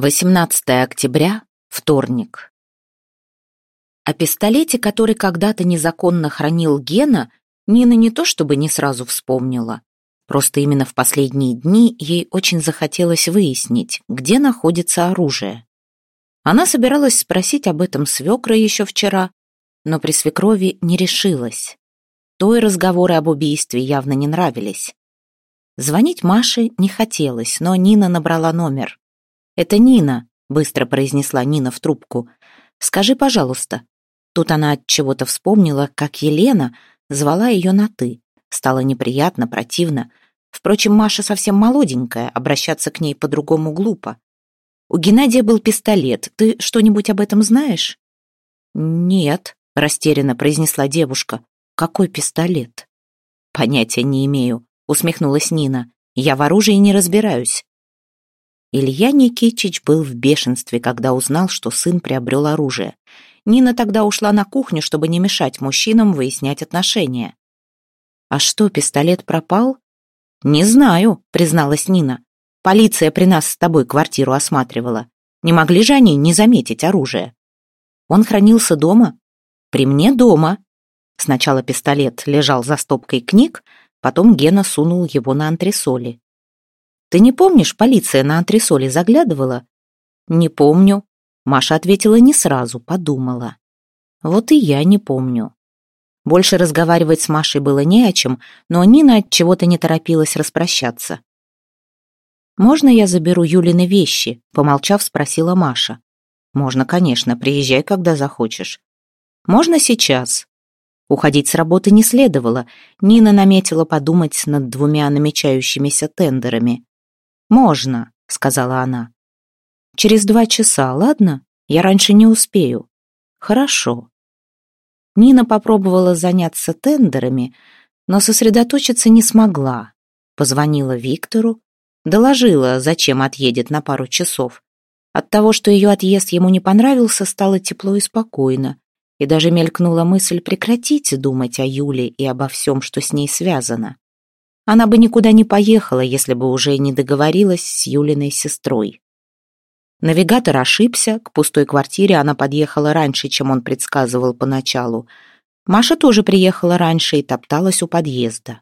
18 октября, вторник. О пистолете, который когда-то незаконно хранил Гена, Нина не то чтобы не сразу вспомнила. Просто именно в последние дни ей очень захотелось выяснить, где находится оружие. Она собиралась спросить об этом свекра еще вчера, но при свекрови не решилась. Той разговоры об убийстве явно не нравились. Звонить Маше не хотелось, но Нина набрала номер. «Это Нина», — быстро произнесла Нина в трубку. «Скажи, пожалуйста». Тут она от чего-то вспомнила, как Елена звала ее на «ты». Стало неприятно, противно. Впрочем, Маша совсем молоденькая, обращаться к ней по-другому глупо. «У Геннадия был пистолет. Ты что-нибудь об этом знаешь?» «Нет», — растерянно произнесла девушка. «Какой пистолет?» «Понятия не имею», — усмехнулась Нина. «Я в оружии не разбираюсь. Илья Никитич был в бешенстве, когда узнал, что сын приобрел оружие. Нина тогда ушла на кухню, чтобы не мешать мужчинам выяснять отношения. «А что, пистолет пропал?» «Не знаю», — призналась Нина. «Полиция при нас с тобой квартиру осматривала. Не могли же они не заметить оружие?» «Он хранился дома?» «При мне дома». Сначала пистолет лежал за стопкой книг, потом Гена сунул его на антресоли. Ты не помнишь, полиция на антресоли заглядывала?» «Не помню». Маша ответила не сразу, подумала. «Вот и я не помню». Больше разговаривать с Машей было не о чем, но Нина от чего-то не торопилась распрощаться. «Можно я заберу Юлины вещи?» — помолчав, спросила Маша. «Можно, конечно, приезжай, когда захочешь». «Можно сейчас?» Уходить с работы не следовало. Нина наметила подумать над двумя намечающимися тендерами. «Можно», — сказала она. «Через два часа, ладно? Я раньше не успею». «Хорошо». Нина попробовала заняться тендерами, но сосредоточиться не смогла. Позвонила Виктору, доложила, зачем отъедет на пару часов. От того, что ее отъезд ему не понравился, стало тепло и спокойно, и даже мелькнула мысль прекратить думать о Юле и обо всем, что с ней связано. Она бы никуда не поехала, если бы уже не договорилась с Юлиной сестрой. Навигатор ошибся, к пустой квартире она подъехала раньше, чем он предсказывал поначалу. Маша тоже приехала раньше и топталась у подъезда.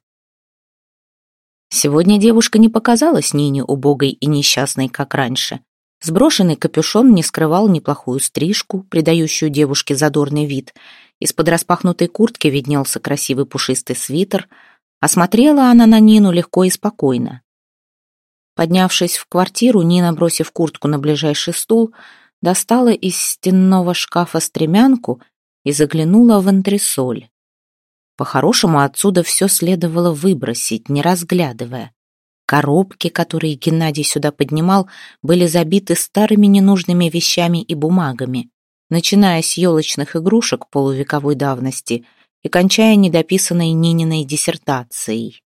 Сегодня девушка не показалась Нине убогой и несчастной, как раньше. Сброшенный капюшон не скрывал неплохую стрижку, придающую девушке задорный вид. Из-под распахнутой куртки виднелся красивый пушистый свитер — Осмотрела она на Нину легко и спокойно. Поднявшись в квартиру, Нина, бросив куртку на ближайший стул, достала из стенного шкафа стремянку и заглянула в антресоль. По-хорошему, отсюда все следовало выбросить, не разглядывая. Коробки, которые Геннадий сюда поднимал, были забиты старыми ненужными вещами и бумагами, начиная с елочных игрушек полувековой давности и кончая недописанной Нининой диссертацией.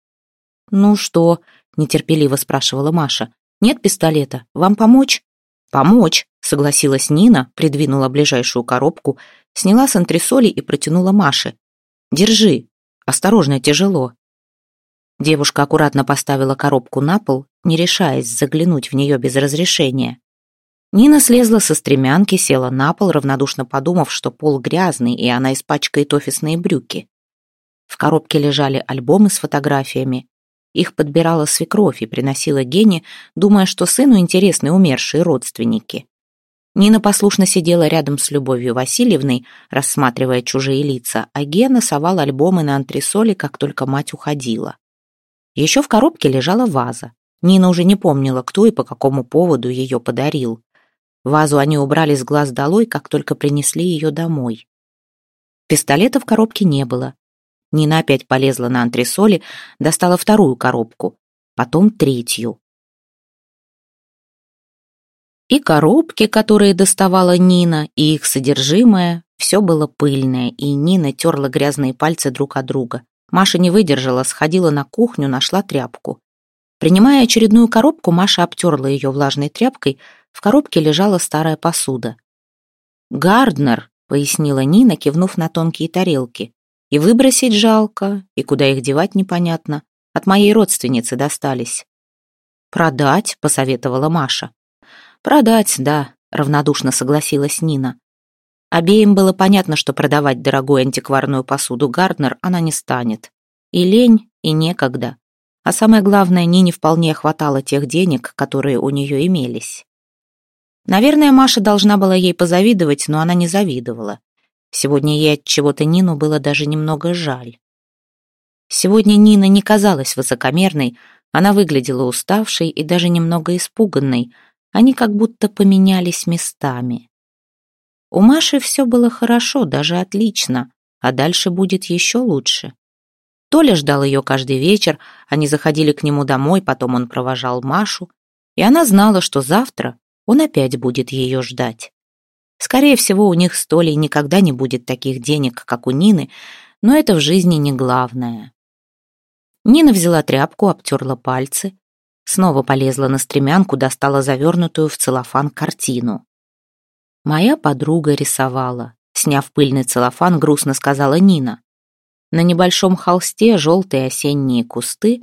«Ну что?» — нетерпеливо спрашивала Маша. «Нет пистолета? Вам помочь?» «Помочь!» — согласилась Нина, придвинула ближайшую коробку, сняла с антресоли и протянула Маше. «Держи. Осторожно, тяжело». Девушка аккуратно поставила коробку на пол, не решаясь заглянуть в нее без разрешения. Нина слезла со стремянки, села на пол, равнодушно подумав, что пол грязный, и она испачкает офисные брюки. В коробке лежали альбомы с фотографиями. Их подбирала свекровь и приносила Гене, думая, что сыну интересны умершие родственники. Нина послушно сидела рядом с Любовью Васильевной, рассматривая чужие лица, а Гена совал альбомы на антресоли, как только мать уходила. Еще в коробке лежала ваза. Нина уже не помнила, кто и по какому поводу ее подарил. Вазу они убрали с глаз долой, как только принесли ее домой. Пистолета в коробке не было. Нина опять полезла на антресоли, достала вторую коробку, потом третью. И коробки, которые доставала Нина, и их содержимое, все было пыльное, и Нина терла грязные пальцы друг от друга. Маша не выдержала, сходила на кухню, нашла тряпку. Принимая очередную коробку, Маша обтерла ее влажной тряпкой, в коробке лежала старая посуда. «Гарднер», — пояснила Нина, кивнув на тонкие тарелки. «И выбросить жалко, и куда их девать непонятно. От моей родственницы достались». «Продать», — посоветовала Маша. «Продать, да», — равнодушно согласилась Нина. Обеим было понятно, что продавать дорогую антикварную посуду Гарднер она не станет. И лень, и некогда. А самое главное, Нине вполне хватало тех денег, которые у нее имелись. Наверное, Маша должна была ей позавидовать, но она не завидовала. Сегодня ей от чего-то Нину было даже немного жаль. Сегодня Нина не казалась высокомерной, она выглядела уставшей и даже немного испуганной. Они как будто поменялись местами. У Маши все было хорошо, даже отлично, а дальше будет еще лучше. Толя ждал ее каждый вечер, они заходили к нему домой, потом он провожал Машу, и она знала, что завтра он опять будет ее ждать. Скорее всего, у них с Толей никогда не будет таких денег, как у Нины, но это в жизни не главное. Нина взяла тряпку, обтерла пальцы, снова полезла на стремянку, достала завернутую в целлофан картину. Моя подруга рисовала. Сняв пыльный целлофан, грустно сказала Нина. На небольшом холсте желтые осенние кусты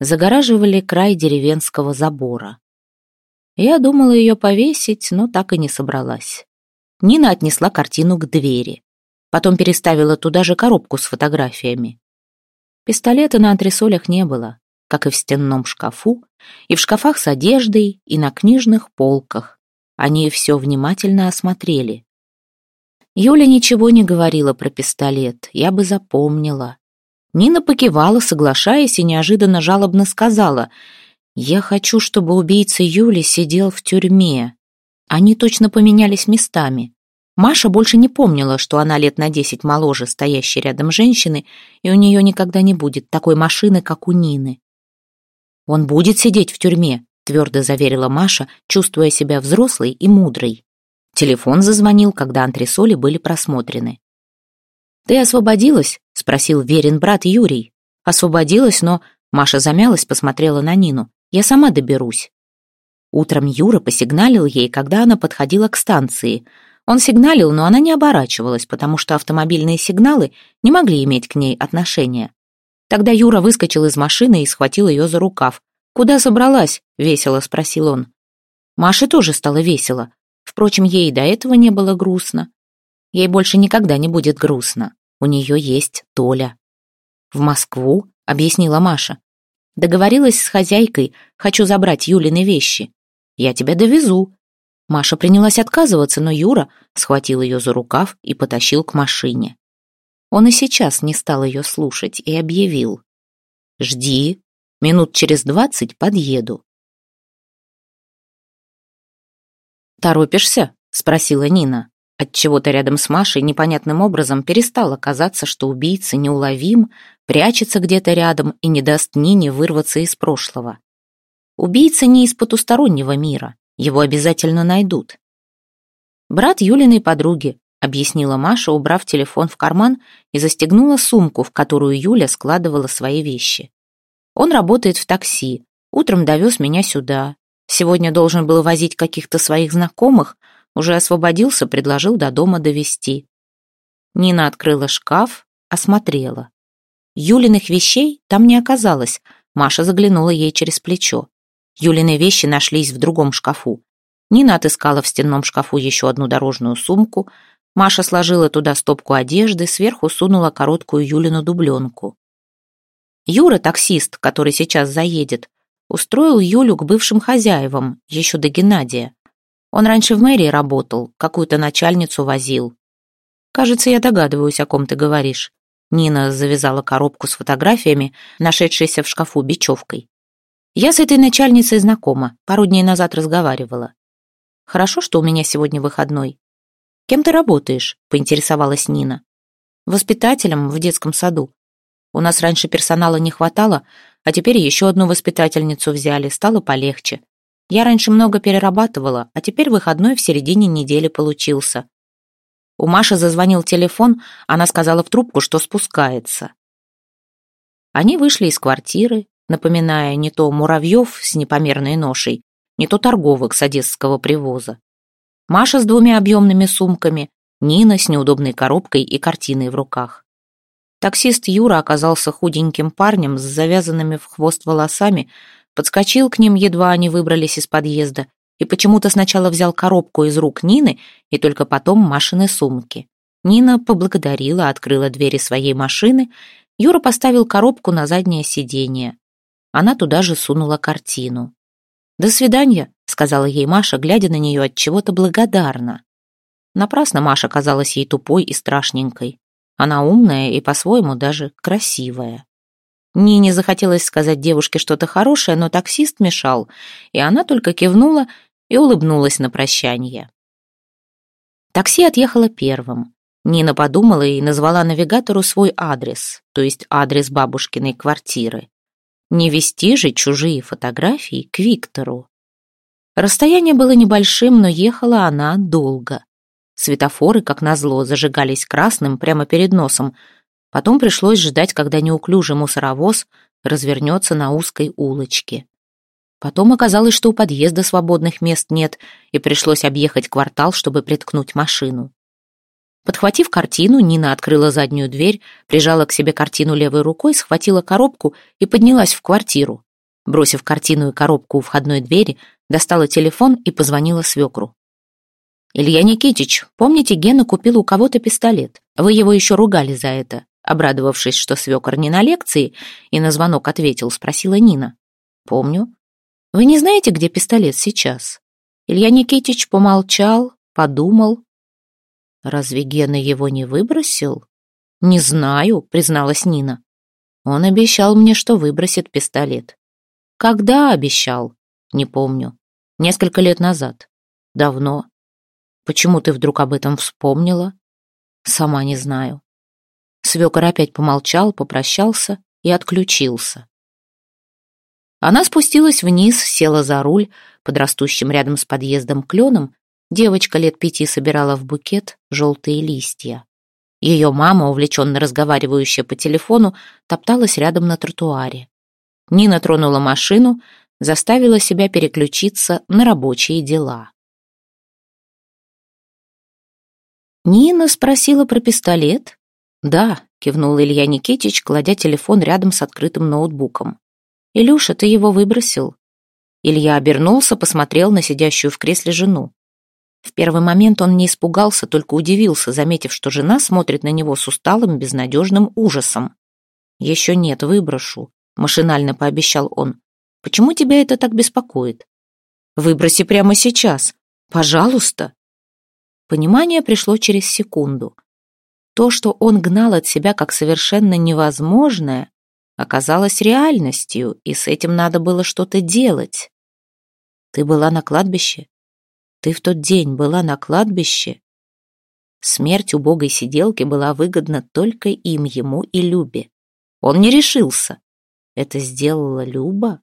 загораживали край деревенского забора. Я думала ее повесить, но так и не собралась. Нина отнесла картину к двери. Потом переставила туда же коробку с фотографиями. Пистолета на антресолях не было, как и в стенном шкафу, и в шкафах с одеждой, и на книжных полках. Они все внимательно осмотрели. Юля ничего не говорила про пистолет, я бы запомнила. Нина покивала, соглашаясь, и неожиданно жалобно сказала, «Я хочу, чтобы убийца Юли сидел в тюрьме». Они точно поменялись местами. Маша больше не помнила, что она лет на десять моложе стоящей рядом женщины, и у нее никогда не будет такой машины, как у Нины. «Он будет сидеть в тюрьме», твердо заверила Маша, чувствуя себя взрослой и мудрой. Телефон зазвонил, когда антресоли были просмотрены. «Ты освободилась?» — спросил верен брат Юрий. «Освободилась, но...» Маша замялась, посмотрела на Нину. «Я сама доберусь». Утром Юра посигналил ей, когда она подходила к станции. Он сигналил, но она не оборачивалась, потому что автомобильные сигналы не могли иметь к ней отношения. Тогда Юра выскочил из машины и схватил ее за рукав. «Куда собралась?» — весело спросил он. Маше тоже стало весело. Впрочем, ей до этого не было грустно. Ей больше никогда не будет грустно. У нее есть Толя. «В Москву?» — объяснила Маша. «Договорилась с хозяйкой. Хочу забрать Юлины вещи. Я тебя довезу». Маша принялась отказываться, но Юра схватил ее за рукав и потащил к машине. Он и сейчас не стал ее слушать и объявил. «Жди, Минут через двадцать подъеду. «Торопишься?» — спросила Нина. Отчего-то рядом с Машей непонятным образом перестало казаться, что убийца неуловим, прячется где-то рядом и не даст Нине вырваться из прошлого. Убийца не из потустороннего мира, его обязательно найдут. «Брат Юлиной подруги», — объяснила Маша, убрав телефон в карман и застегнула сумку, в которую Юля складывала свои вещи. Он работает в такси. Утром довез меня сюда. Сегодня должен был возить каких-то своих знакомых. Уже освободился, предложил до дома довести. Нина открыла шкаф, осмотрела. Юлиных вещей там не оказалось. Маша заглянула ей через плечо. Юлины вещи нашлись в другом шкафу. Нина отыскала в стенном шкафу еще одну дорожную сумку. Маша сложила туда стопку одежды, сверху сунула короткую Юлину дубленку. Юра, таксист, который сейчас заедет, устроил Юлю к бывшим хозяевам, еще до Геннадия. Он раньше в мэрии работал, какую-то начальницу возил. Кажется, я догадываюсь, о ком ты говоришь. Нина завязала коробку с фотографиями, нашедшейся в шкафу бечевкой. Я с этой начальницей знакома, пару дней назад разговаривала. Хорошо, что у меня сегодня выходной. Кем ты работаешь? поинтересовалась Нина. Воспитателем в детском саду. У нас раньше персонала не хватало, а теперь еще одну воспитательницу взяли, стало полегче. Я раньше много перерабатывала, а теперь выходной в середине недели получился. У Маши зазвонил телефон, она сказала в трубку, что спускается. Они вышли из квартиры, напоминая не то муравьев с непомерной ношей, не то торговок с одесского привоза. Маша с двумя объемными сумками, Нина с неудобной коробкой и картиной в руках. Таксист Юра оказался худеньким парнем с завязанными в хвост волосами, подскочил к ним, едва они выбрались из подъезда, и почему-то сначала взял коробку из рук Нины и только потом Машины сумки. Нина поблагодарила, открыла двери своей машины. Юра поставил коробку на заднее сиденье. Она туда же сунула картину. «До свидания», — сказала ей Маша, глядя на нее от чего-то благодарно. Напрасно Маша казалась ей тупой и страшненькой. Она умная и по-своему даже красивая. Нине захотелось сказать девушке что-то хорошее, но таксист мешал, и она только кивнула и улыбнулась на прощание. Такси отъехало первым. Нина подумала и назвала навигатору свой адрес, то есть адрес бабушкиной квартиры. Не вести же чужие фотографии к Виктору. Расстояние было небольшим, но ехала она долго. Светофоры, как назло, зажигались красным прямо перед носом. Потом пришлось ждать, когда неуклюжий мусоровоз развернется на узкой улочке. Потом оказалось, что у подъезда свободных мест нет, и пришлось объехать квартал, чтобы приткнуть машину. Подхватив картину, Нина открыла заднюю дверь, прижала к себе картину левой рукой, схватила коробку и поднялась в квартиру. Бросив картину и коробку у входной двери, достала телефон и позвонила свекру. «Илья Никитич, помните, Гена купил у кого-то пистолет? Вы его еще ругали за это?» Обрадовавшись, что свекор не на лекции, и на звонок ответил, спросила Нина. «Помню. Вы не знаете, где пистолет сейчас?» Илья Никитич помолчал, подумал. «Разве Гена его не выбросил?» «Не знаю», — призналась Нина. «Он обещал мне, что выбросит пистолет». «Когда обещал?» «Не помню. Несколько лет назад. Давно. Почему ты вдруг об этом вспомнила?» «Сама не знаю». Свекор опять помолчал, попрощался и отключился. Она спустилась вниз, села за руль, под растущим рядом с подъездом кленом. Девочка лет пяти собирала в букет желтые листья. Ее мама, увлеченно разговаривающая по телефону, топталась рядом на тротуаре. Нина тронула машину, заставила себя переключиться на рабочие дела. Нина спросила про пистолет. «Да», — кивнул Илья Никитич, кладя телефон рядом с открытым ноутбуком. «Илюша, ты его выбросил?» Илья обернулся, посмотрел на сидящую в кресле жену. В первый момент он не испугался, только удивился, заметив, что жена смотрит на него с усталым, безнадежным ужасом. «Еще нет, выброшу», — машинально пообещал он. «Почему тебя это так беспокоит?» «Выброси прямо сейчас. Пожалуйста». Понимание пришло через секунду. То, что он гнал от себя как совершенно невозможное, оказалось реальностью, и с этим надо было что-то делать. «Ты была на кладбище? Ты в тот день была на кладбище?» Смерть убогой сиделки была выгодна только им, ему и Любе. Он не решился. Это сделала Люба?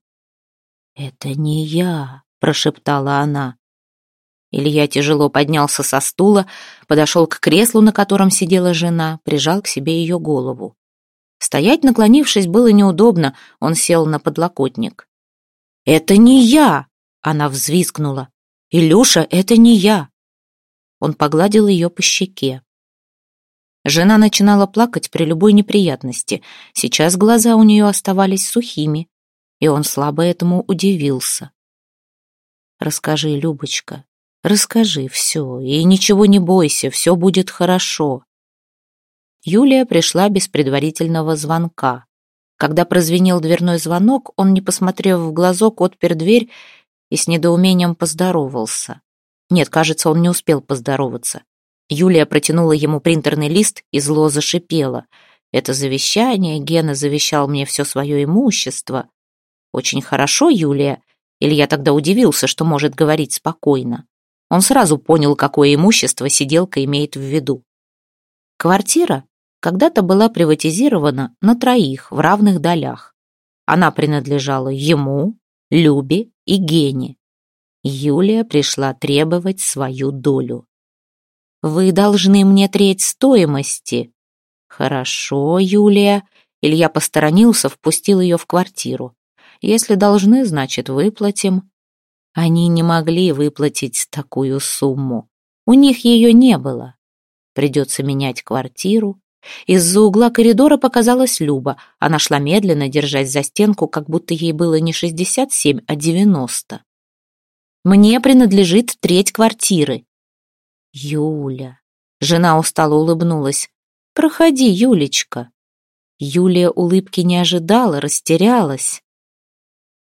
«Это не я», — прошептала она. Илья тяжело поднялся со стула, подошел к креслу, на котором сидела жена, прижал к себе ее голову. Стоять, наклонившись, было неудобно, он сел на подлокотник. «Это не я!» — она взвизгнула. «Илюша, это не я!» Он погладил ее по щеке. Жена начинала плакать при любой неприятности. Сейчас глаза у нее оставались сухими, и он слабо этому удивился. «Расскажи, Любочка, Расскажи все, и ничего не бойся, все будет хорошо. Юлия пришла без предварительного звонка. Когда прозвенел дверной звонок, он, не посмотрев в глазок, отпер дверь и с недоумением поздоровался. Нет, кажется, он не успел поздороваться. Юлия протянула ему принтерный лист и зло зашипела. «Это завещание, Гена завещал мне все свое имущество». «Очень хорошо, Юлия». Илья тогда удивился, что может говорить спокойно. Он сразу понял, какое имущество сиделка имеет в виду. Квартира когда-то была приватизирована на троих в равных долях. Она принадлежала ему, Любе и Гене. Юлия пришла требовать свою долю. «Вы должны мне треть стоимости». «Хорошо, Юлия». Илья посторонился, впустил ее в квартиру. «Если должны, значит, выплатим». Они не могли выплатить такую сумму. У них ее не было. Придется менять квартиру. Из-за угла коридора показалась Люба. Она шла медленно, держась за стенку, как будто ей было не 67, а 90. Мне принадлежит треть квартиры». «Юля...» Жена устало улыбнулась. «Проходи, Юлечка». Юлия улыбки не ожидала, растерялась.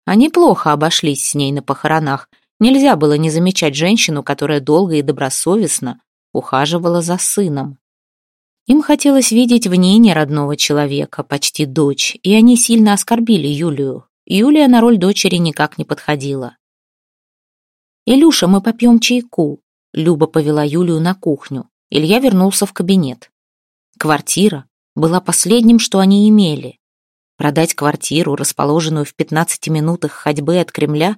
Они плохо обошлись с ней на похоронах. Нельзя было не замечать женщину, которая долго и добросовестно ухаживала за сыном. Им хотелось видеть в ней неродного человека, почти дочь, и они сильно оскорбили Юлию. Юлия на роль дочери никак не подходила. «Илюша, мы попьем чайку», — Люба повела Юлию на кухню. Илья вернулся в кабинет. Квартира была последним, что они имели. Продать квартиру, расположенную в 15 минутах ходьбы от Кремля,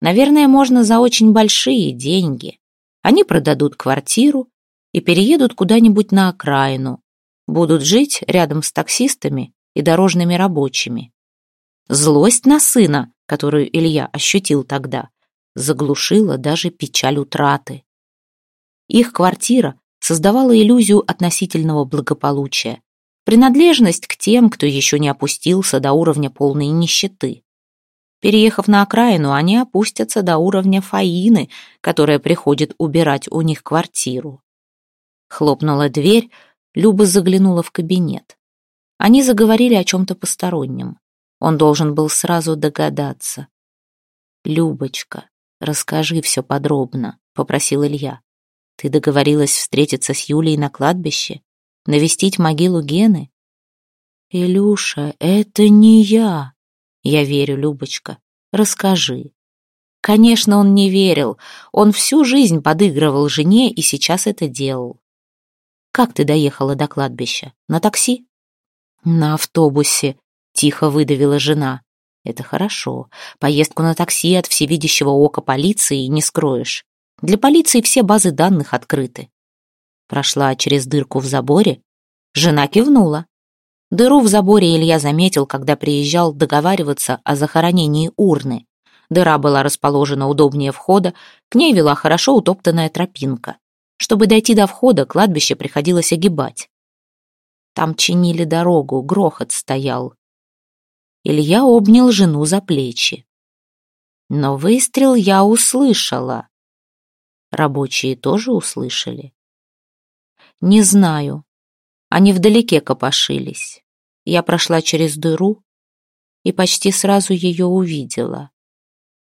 наверное, можно за очень большие деньги. Они продадут квартиру и переедут куда-нибудь на окраину. Будут жить рядом с таксистами и дорожными рабочими. Злость на сына, которую Илья ощутил тогда, заглушила даже печаль утраты. Их квартира создавала иллюзию относительного благополучия, принадлежность к тем, кто еще не опустился до уровня полной нищеты. Переехав на окраину, они опустятся до уровня Фаины, которая приходит убирать у них квартиру. Хлопнула дверь, Люба заглянула в кабинет. Они заговорили о чем-то постороннем. Он должен был сразу догадаться. «Любочка, расскажи все подробно», — попросил Илья. «Ты договорилась встретиться с Юлей на кладбище? Навестить могилу Гены?» «Илюша, это не я!» «Я верю, Любочка. Расскажи». Конечно, он не верил. Он всю жизнь подыгрывал жене и сейчас это делал. «Как ты доехала до кладбища? На такси?» «На автобусе», — тихо выдавила жена. «Это хорошо. Поездку на такси от всевидящего ока полиции не скроешь. Для полиции все базы данных открыты». Прошла через дырку в заборе. Жена кивнула. Дыру в заборе Илья заметил, когда приезжал договариваться о захоронении урны. Дыра была расположена удобнее входа, к ней вела хорошо утоптанная тропинка. Чтобы дойти до входа, кладбище приходилось огибать. Там чинили дорогу, грохот стоял. Илья обнял жену за плечи. Но выстрел я услышала. Рабочие тоже услышали. Не знаю. Они вдалеке копошились. Я прошла через дыру и почти сразу ее увидела.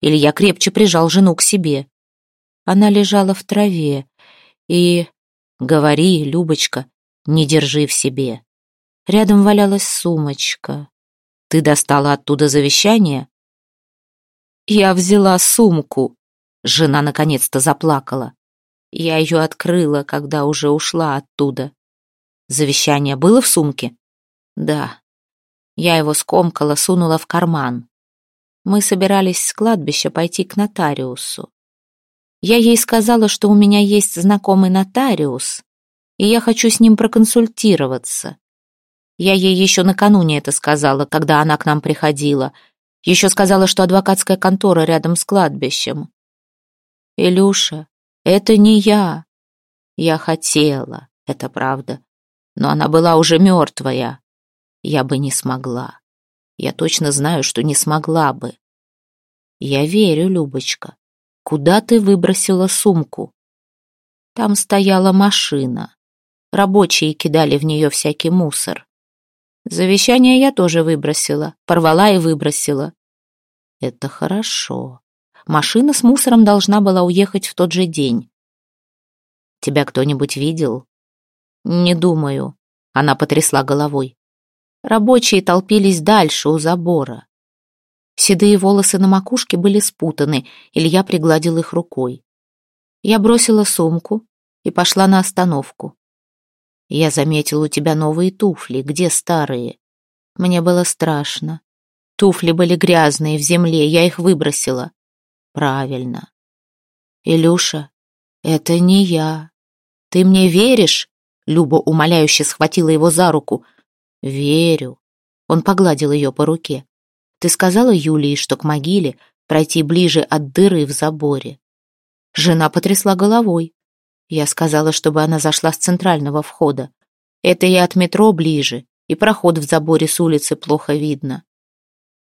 Илья крепче прижал жену к себе. Она лежала в траве, и... Говори, Любочка, не держи в себе. Рядом валялась сумочка. Ты достала оттуда завещание? Я взяла сумку. Жена наконец-то заплакала. Я ее открыла, когда уже ушла оттуда. Завещание было в сумке? Да. Я его скомкала, сунула в карман. Мы собирались с кладбища пойти к нотариусу. Я ей сказала, что у меня есть знакомый нотариус, и я хочу с ним проконсультироваться. Я ей еще накануне это сказала, когда она к нам приходила. Еще сказала, что адвокатская контора рядом с кладбищем. Илюша, это не я. Я хотела, это правда. Но она была уже мертвая. Я бы не смогла. Я точно знаю, что не смогла бы. Я верю, Любочка. Куда ты выбросила сумку? Там стояла машина. Рабочие кидали в нее всякий мусор. Завещание я тоже выбросила, порвала и выбросила. Это хорошо. Машина с мусором должна была уехать в тот же день. Тебя кто-нибудь видел? Не думаю. Она потрясла головой. Рабочие толпились дальше, у забора. Седые волосы на макушке были спутаны, Илья пригладил их рукой. Я бросила сумку и пошла на остановку. Я заметил у тебя новые туфли, где старые? Мне было страшно. Туфли были грязные, в земле, я их выбросила. Правильно. Илюша, это не я. Ты мне веришь? Люба умоляюще схватила его за руку. Верю. Он погладил ее по руке. Ты сказала Юлии, что к могиле пройти ближе от дыры в заборе. Жена потрясла головой. Я сказала, чтобы она зашла с центрального входа. Это и от метро ближе, и проход в заборе с улицы плохо видно.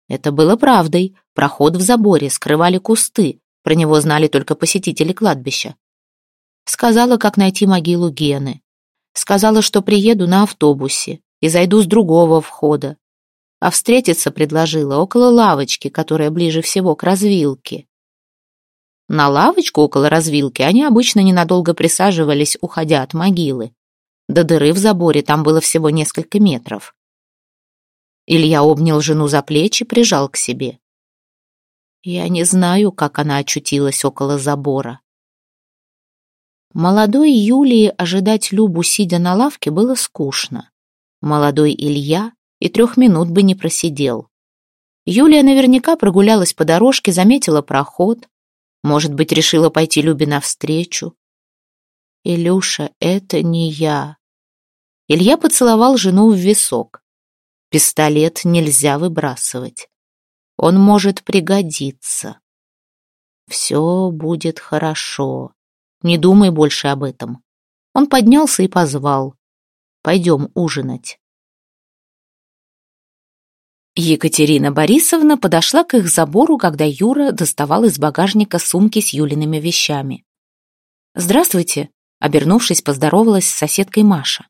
Это было правдой. Проход в заборе скрывали кусты. Про него знали только посетители кладбища. Сказала, как найти могилу Гены. Сказала, что приеду на автобусе и зайду с другого входа. А встретиться предложила около лавочки, которая ближе всего к развилке. На лавочку около развилки они обычно ненадолго присаживались, уходя от могилы. До дыры в заборе там было всего несколько метров. Илья обнял жену за плечи, прижал к себе. Я не знаю, как она очутилась около забора. Молодой Юлии ожидать Любу, сидя на лавке, было скучно. Молодой Илья и трех минут бы не просидел. Юлия наверняка прогулялась по дорожке, заметила проход. Может быть, решила пойти Любе навстречу. «Илюша, это не я». Илья поцеловал жену в висок. Пистолет нельзя выбрасывать. Он может пригодиться. Все будет хорошо. Не думай больше об этом. Он поднялся и позвал. Пойдем ужинать. Екатерина Борисовна подошла к их забору, когда Юра доставал из багажника сумки с Юлиными вещами. «Здравствуйте», — обернувшись, поздоровалась с соседкой Маша.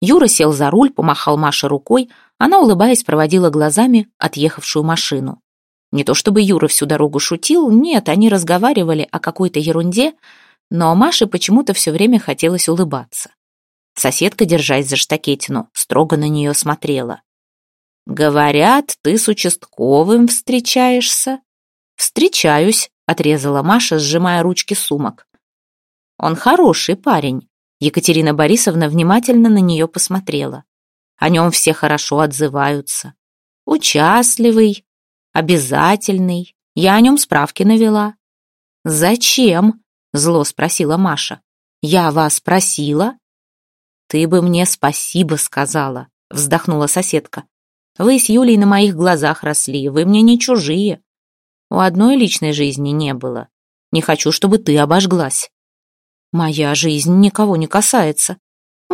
Юра сел за руль, помахал Маше рукой, она, улыбаясь, проводила глазами отъехавшую машину. Не то чтобы Юра всю дорогу шутил, нет, они разговаривали о какой-то ерунде, но Маше почему-то все время хотелось улыбаться. Соседка, держась за штакетину, строго на нее смотрела. «Говорят, ты с участковым встречаешься?» «Встречаюсь», — отрезала Маша, сжимая ручки сумок. «Он хороший парень», Екатерина Борисовна внимательно на нее посмотрела. О нем все хорошо отзываются. Участливый, обязательный. Я о нем справки навела. «Зачем?» — зло спросила Маша. «Я вас просила?» «Ты бы мне спасибо сказала», — вздохнула соседка. «Вы с Юлей на моих глазах росли, вы мне не чужие. У одной личной жизни не было. Не хочу, чтобы ты обожглась». Моя жизнь никого не касается.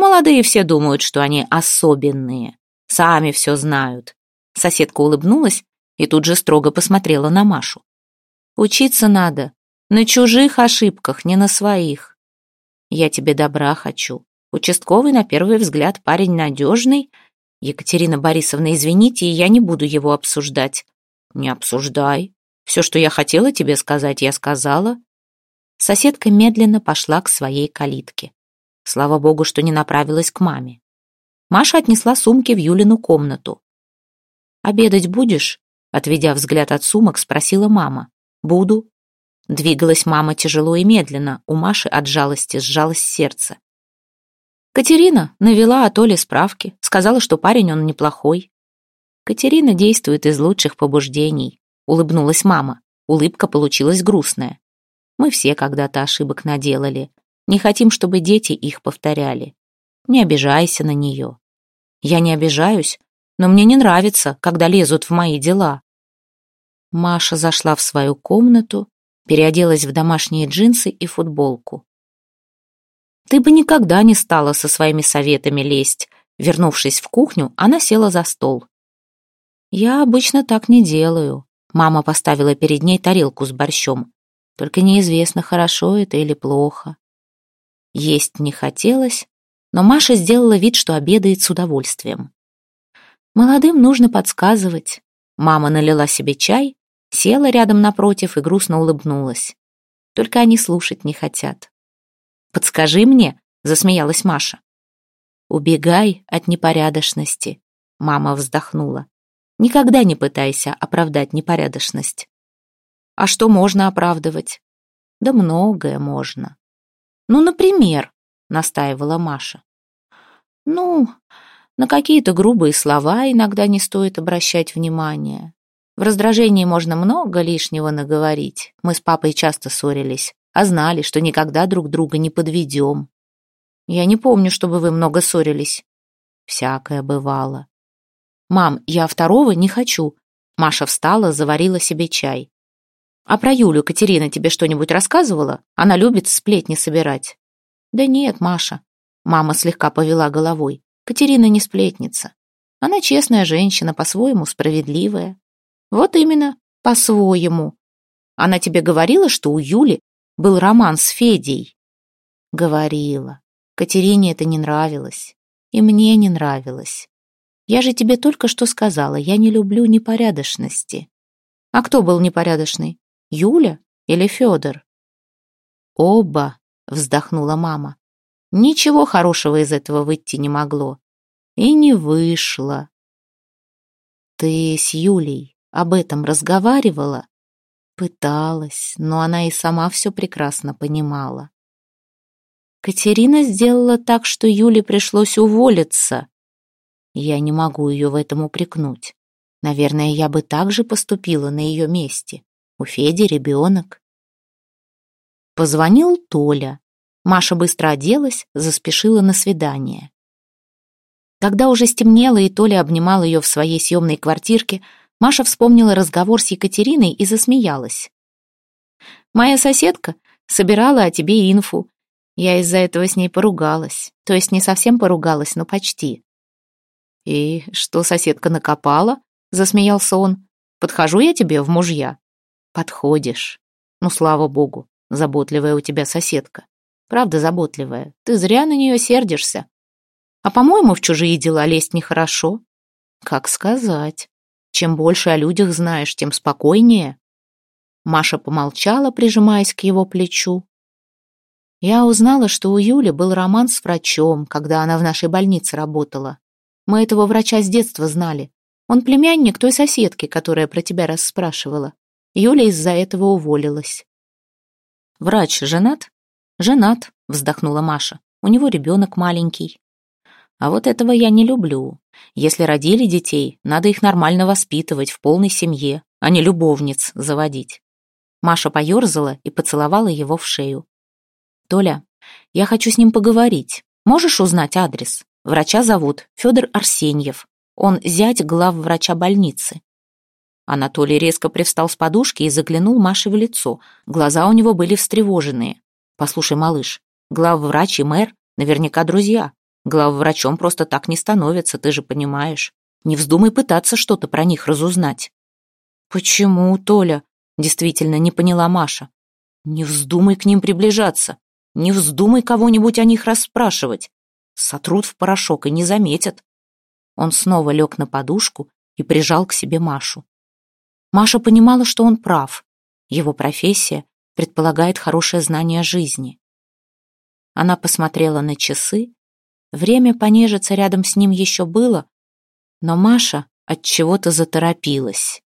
Молодые все думают, что они особенные. Сами все знают. Соседка улыбнулась и тут же строго посмотрела на Машу. Учиться надо. На чужих ошибках, не на своих. Я тебе добра хочу. Участковый, на первый взгляд, парень надежный. Екатерина Борисовна, извините, я не буду его обсуждать. Не обсуждай. Все, что я хотела тебе сказать, я сказала. Соседка медленно пошла к своей калитке. Слава богу, что не направилась к маме. Маша отнесла сумки в Юлину комнату. «Обедать будешь?» Отведя взгляд от сумок, спросила мама. «Буду». Двигалась мама тяжело и медленно, у Маши от жалости сжалось сердце. Катерина навела о Толе справки, сказала, что парень он неплохой. Катерина действует из лучших побуждений, улыбнулась мама. Улыбка получилась грустная. Мы все когда-то ошибок наделали. Не хотим, чтобы дети их повторяли. Не обижайся на нее. Я не обижаюсь, но мне не нравится, когда лезут в мои дела. Маша зашла в свою комнату, переоделась в домашние джинсы и футболку. Ты бы никогда не стала со своими советами лезть. Вернувшись в кухню, она села за стол. Я обычно так не делаю. Мама поставила перед ней тарелку с борщом. Только неизвестно, хорошо это или плохо. Есть не хотелось, но Маша сделала вид, что обедает с удовольствием. Молодым нужно подсказывать. Мама налила себе чай, села рядом напротив и грустно улыбнулась. Только они слушать не хотят. «Подскажи мне», — засмеялась Маша. «Убегай от непорядочности», — мама вздохнула. «Никогда не пытайся оправдать непорядочность. А что можно оправдывать? Да многое можно. Ну, например, настаивала Маша. Ну, на какие-то грубые слова иногда не стоит обращать внимание. В раздражении можно много лишнего наговорить. Мы с папой часто ссорились, а знали, что никогда друг друга не подведем. Я не помню, чтобы вы много ссорились. Всякое бывало. Мам, я второго не хочу. Маша встала, заварила себе чай. А про Юлю Катерина тебе что-нибудь рассказывала? Она любит сплетни собирать. Да нет, Маша. Мама слегка повела головой. Катерина не сплетница. Она честная женщина, по-своему справедливая. Вот именно, по-своему. Она тебе говорила, что у Юли был роман с Федей?» «Говорила. Катерине это не нравилось. И мне не нравилось. Я же тебе только что сказала, я не люблю непорядочности. А кто был непорядочный? Юля или Федор? Оба, вздохнула мама. Ничего хорошего из этого выйти не могло. И не вышло. Ты с Юлей об этом разговаривала? Пыталась, но она и сама все прекрасно понимала. Катерина сделала так, что Юле пришлось уволиться. Я не могу ее в этом упрекнуть. Наверное, я бы так же поступила на ее месте. У Феди ребенок. Позвонил Толя. Маша быстро оделась, заспешила на свидание. Когда уже стемнело и Толя обнимал ее в своей съемной квартирке, Маша вспомнила разговор с Екатериной и засмеялась. «Моя соседка собирала о тебе инфу. Я из-за этого с ней поругалась. То есть не совсем поругалась, но почти. «И что соседка накопала?» — засмеялся он. «Подхожу я тебе в мужья?» «Подходишь. Ну, слава богу, заботливая у тебя соседка. Правда заботливая. Ты зря на нее сердишься. А, по-моему, в чужие дела лезть нехорошо. Как сказать? Чем больше о людях знаешь, тем спокойнее». Маша помолчала, прижимаясь к его плечу. Я узнала, что у Юли был роман с врачом, когда она в нашей больнице работала. Мы этого врача с детства знали. Он племянник той соседки, которая про тебя расспрашивала. Юля из-за этого уволилась. Врач женат? Женат, вздохнула Маша. У него ребенок маленький. А вот этого я не люблю. Если родили детей, надо их нормально воспитывать в полной семье, а не любовниц заводить. Маша поерзала и поцеловала его в шею. «Толя, я хочу с ним поговорить. Можешь узнать адрес? Врача зовут Федор Арсеньев. Он зять главврача больницы». Анатолий резко привстал с подушки и заглянул Маше в лицо. Глаза у него были встревоженные. «Послушай, малыш, главврач и мэр наверняка друзья. Главврачом просто так не становится, ты же понимаешь. Не вздумай пытаться что-то про них разузнать». «Почему, Толя?» — действительно не поняла Маша. «Не вздумай к ним приближаться. Не вздумай кого-нибудь о них расспрашивать. Сотрут в порошок и не заметят. Он снова лег на подушку и прижал к себе Машу. Маша понимала, что он прав. Его профессия предполагает хорошее знание жизни. Она посмотрела на часы. Время понежиться рядом с ним еще было, но Маша от чего-то заторопилась.